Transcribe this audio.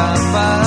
tanpa